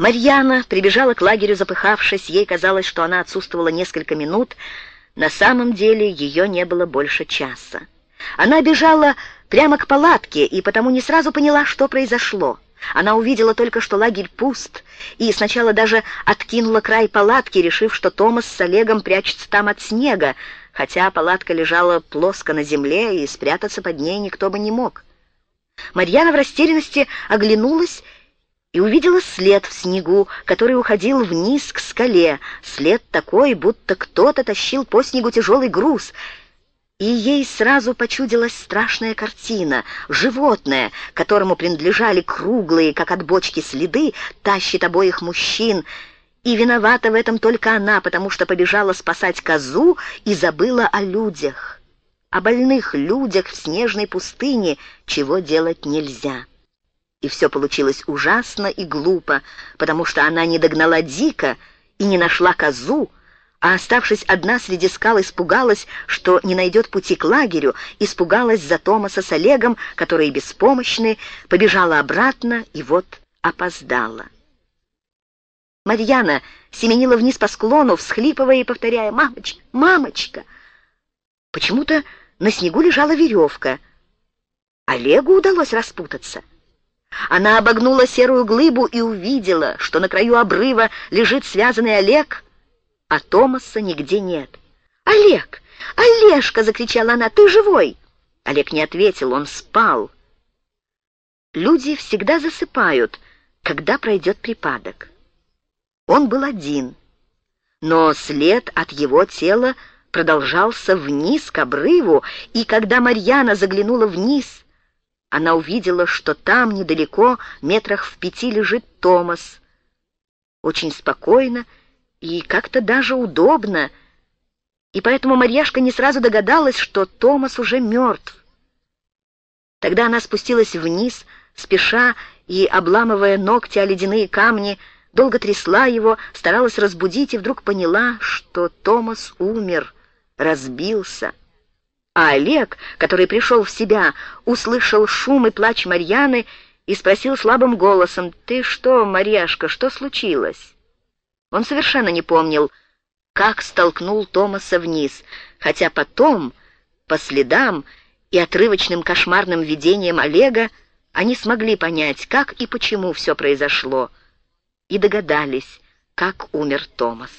Марьяна прибежала к лагерю, запыхавшись. Ей казалось, что она отсутствовала несколько минут. На самом деле ее не было больше часа. Она бежала прямо к палатке и потому не сразу поняла, что произошло. Она увидела только, что лагерь пуст, и сначала даже откинула край палатки, решив, что Томас с Олегом прячется там от снега, хотя палатка лежала плоско на земле, и спрятаться под ней никто бы не мог. Марьяна в растерянности оглянулась и увидела след в снегу, который уходил вниз к скале, след такой, будто кто-то тащил по снегу тяжелый груз — и ей сразу почудилась страшная картина. Животное, которому принадлежали круглые, как от бочки, следы, тащит обоих мужчин, и виновата в этом только она, потому что побежала спасать козу и забыла о людях. О больных людях в снежной пустыне, чего делать нельзя. И все получилось ужасно и глупо, потому что она не догнала Дика и не нашла козу, а оставшись одна среди скал, испугалась, что не найдет пути к лагерю, испугалась за Томаса с Олегом, которые беспомощны, побежала обратно и вот опоздала. Марьяна семенила вниз по склону, всхлипывая и повторяя «Мамочка! Мамочка!». Почему-то на снегу лежала веревка. Олегу удалось распутаться. Она обогнула серую глыбу и увидела, что на краю обрыва лежит связанный Олег — а Томаса нигде нет. «Олег! Олежка!» — закричала она. «Ты живой!» Олег не ответил, он спал. Люди всегда засыпают, когда пройдет припадок. Он был один, но след от его тела продолжался вниз к обрыву, и когда Марьяна заглянула вниз, она увидела, что там недалеко, метрах в пяти, лежит Томас. Очень спокойно и как-то даже удобно, и поэтому Марьяшка не сразу догадалась, что Томас уже мертв. Тогда она спустилась вниз, спеша и обламывая ногти о ледяные камни, долго трясла его, старалась разбудить и вдруг поняла, что Томас умер, разбился. А Олег, который пришел в себя, услышал шум и плач Марьяны и спросил слабым голосом, «Ты что, Марьяшка, что случилось?» Он совершенно не помнил, как столкнул Томаса вниз, хотя потом, по следам и отрывочным кошмарным видениям Олега, они смогли понять, как и почему все произошло, и догадались, как умер Томас.